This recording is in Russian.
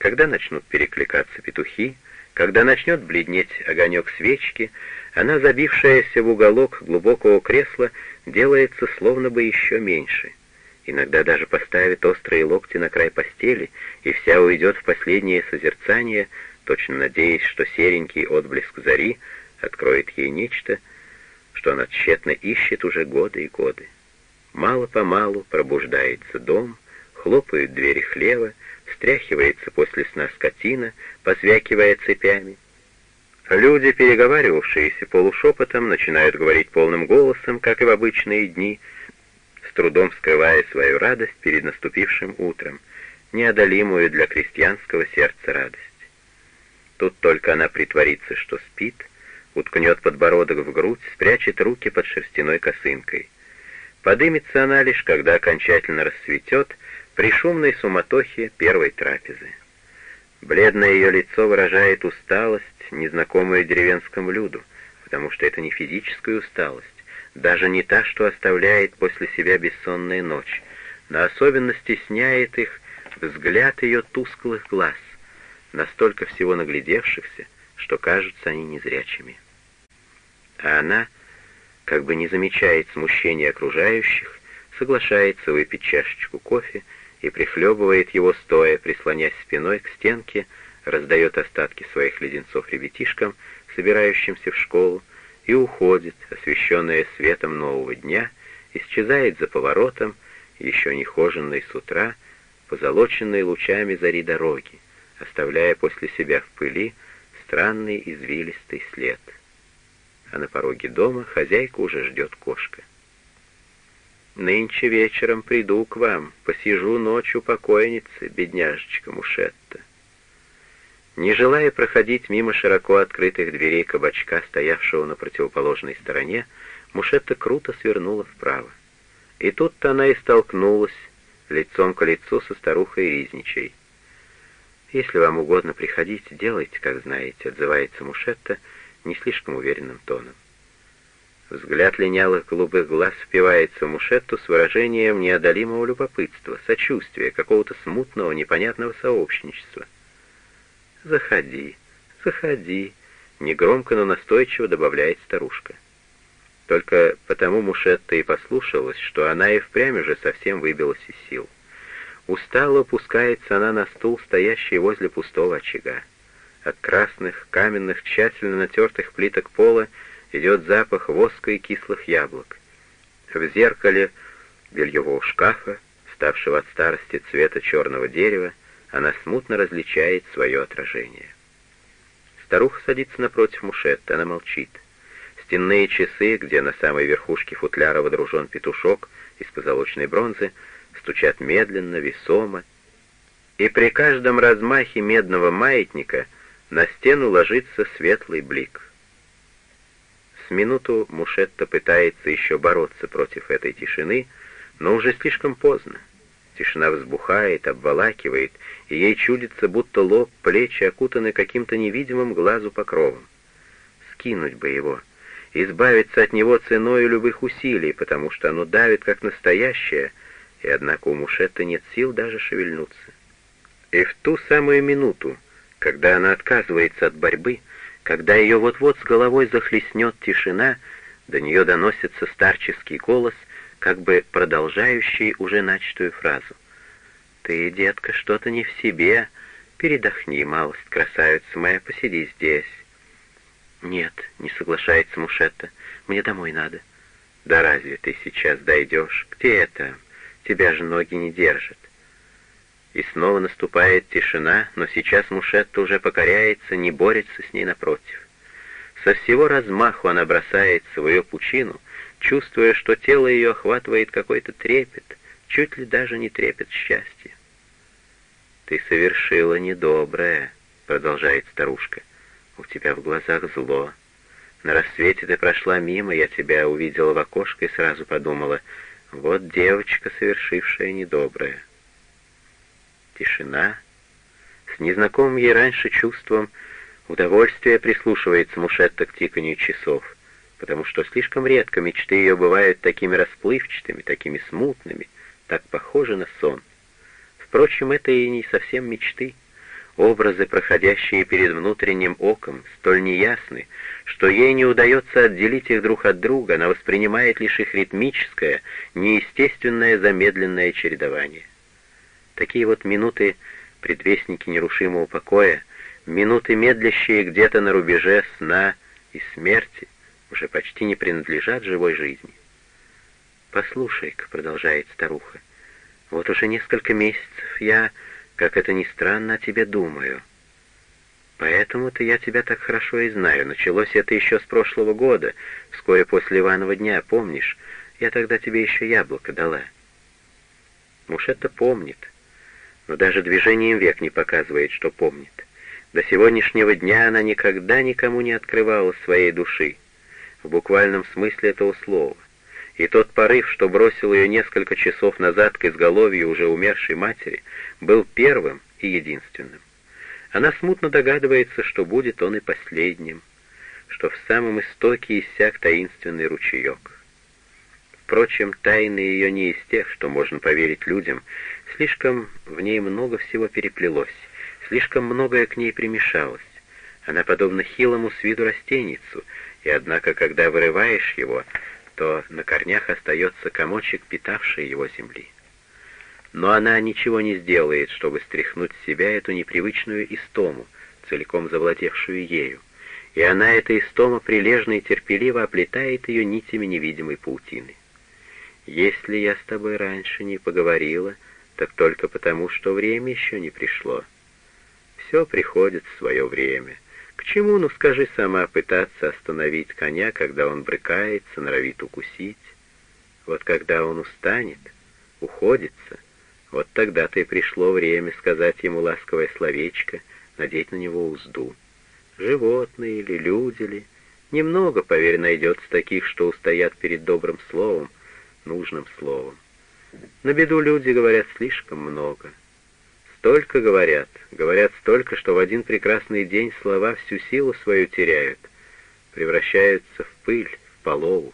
Когда начнут перекликаться петухи, когда начнет бледнеть огонек свечки, она, забившаяся в уголок глубокого кресла, делается словно бы еще меньше. Иногда даже поставит острые локти на край постели, и вся уйдет в последнее созерцание, точно надеясь, что серенький отблеск зари откроет ей нечто, что она тщетно ищет уже годы и годы. Мало-помалу пробуждается дом, хлопают двери хлева, встряхивается после сна скотина, позвякивая цепями. Люди, переговаривавшиеся полушепотом, начинают говорить полным голосом, как и в обычные дни, с трудом скрывая свою радость перед наступившим утром, неодолимую для крестьянского сердца радость. Тут только она притворится, что спит, уткнет подбородок в грудь, спрячет руки под шерстяной косынкой. Подымется она лишь, когда окончательно расцветет, при шумной суматохе первой трапезы. Бледное ее лицо выражает усталость, незнакомую деревенскому люду, потому что это не физическая усталость, даже не та, что оставляет после себя бессонная ночь, но особенно стесняет их взгляд ее тусклых глаз, настолько всего наглядевшихся, что кажутся они незрячими. А она, как бы не замечает смущения окружающих, соглашается выпить чашечку кофе и прихлебывает его стоя, прислонясь спиной к стенке, раздает остатки своих леденцов ребятишкам, собирающимся в школу, и уходит, освещенная светом нового дня, исчезает за поворотом, еще не хоженной с утра, позолоченной лучами зари дороги, оставляя после себя в пыли странный извилистый след. А на пороге дома хозяйка уже ждет кошка. «Нынче вечером приду к вам, посижу ночью покойницы, бедняжечка Мушетта». Не желая проходить мимо широко открытых дверей кабачка, стоявшего на противоположной стороне, Мушетта круто свернула вправо. И тут-то она и столкнулась лицом к лицу со старухой Ризничей. «Если вам угодно приходить, делайте, как знаете», — отзывается Мушетта не слишком уверенным тоном. Взгляд линялых голубых глаз впивается в Мушетту с выражением неодолимого любопытства, сочувствия, какого-то смутного, непонятного сообщничества. «Заходи, заходи», — негромко, но настойчиво добавляет старушка. Только потому Мушетта и послушалась, что она и впрямь уже совсем выбилась из сил. Устало опускается она на стул, стоящий возле пустого очага. От красных, каменных, тщательно натертых плиток пола идет запах воска и кислых яблок. В зеркале бельевого шкафа, ставшего от старости цвета черного дерева, она смутно различает свое отражение. Старуха садится напротив Мушетта, она молчит. Стенные часы, где на самой верхушке футляра водружен петушок из позолоченной бронзы, стучат медленно, весомо, и при каждом размахе медного маятника на стену ложится светлый блик. С минуту Мушетта пытается еще бороться против этой тишины, но уже слишком поздно. Тишина взбухает, обволакивает, и ей чудится, будто лоб, плечи окутаны каким-то невидимым глазу покровом. Скинуть бы его, избавиться от него ценой любых усилий, потому что оно давит как настоящее, и однако у Мушетта нет сил даже шевельнуться. И в ту самую минуту, когда она отказывается от борьбы, когда ее вот-вот с головой захлестнет тишина, до нее доносится старческий голос — как бы продолжающий уже начатую фразу. «Ты, детка, что-то не в себе. Передохни, малость, красавица моя, посиди здесь». «Нет», — не соглашается Мушетта, — «мне домой надо». «Да разве ты сейчас дойдешь? Где это? Тебя же ноги не держат». И снова наступает тишина, но сейчас Мушетта уже покоряется, не борется с ней напротив. Со всего размаху она бросается в ее пучину — чувствуя, что тело ее охватывает какой-то трепет, чуть ли даже не трепет счастья. «Ты совершила недоброе», — продолжает старушка. «У тебя в глазах зло. На рассвете ты прошла мимо, я тебя увидела в окошко и сразу подумала, вот девочка, совершившая недоброе». Тишина. С незнакомым ей раньше чувством удовольствия прислушивается Мушетта к тиканью часов — потому что слишком редко мечты ее бывают такими расплывчатыми, такими смутными, так похожи на сон. Впрочем, это и не совсем мечты. Образы, проходящие перед внутренним оком, столь неясны, что ей не удается отделить их друг от друга, она воспринимает лишь их ритмическое, неестественное замедленное чередование. Такие вот минуты предвестники нерушимого покоя, минуты, медлящие где-то на рубеже сна и смерти, уже почти не принадлежат живой жизни. «Послушай-ка», — продолжает старуха, — «вот уже несколько месяцев я, как это ни странно, о тебе думаю. Поэтому-то я тебя так хорошо и знаю. Началось это еще с прошлого года, вскоре после Иванова дня, помнишь? Я тогда тебе еще яблоко дала». Уж это помнит, но даже движением век не показывает, что помнит. До сегодняшнего дня она никогда никому не открывала своей души, в буквальном смысле этого слова. И тот порыв, что бросил ее несколько часов назад к изголовью уже умершей матери, был первым и единственным. Она смутно догадывается, что будет он и последним, что в самом истоке иссяк таинственный ручеек. Впрочем, тайны ее не из тех, что можно поверить людям, Слишком в ней много всего переплелось, слишком многое к ней примешалось. Она подобна хилому с виду растеницу, и однако, когда вырываешь его, то на корнях остается комочек, питавший его земли. Но она ничего не сделает, чтобы стряхнуть с себя эту непривычную истому, целиком завладевшую ею. И она, эта истома, прилежно и терпеливо оплетает ее нитями невидимой паутины. «Если я с тобой раньше не поговорила», так только потому, что время еще не пришло. Все приходит в свое время. К чему, ну скажи сама, пытаться остановить коня, когда он брыкается, норовит укусить? Вот когда он устанет, уходится, вот тогда-то и пришло время сказать ему ласковое словечко, надеть на него узду. Животные или люди ли, немного, поверь, найдется таких, что устоят перед добрым словом, нужным словом. На беду люди говорят слишком много. Столько говорят, говорят столько, что в один прекрасный день слова всю силу свою теряют, превращаются в пыль, в полову.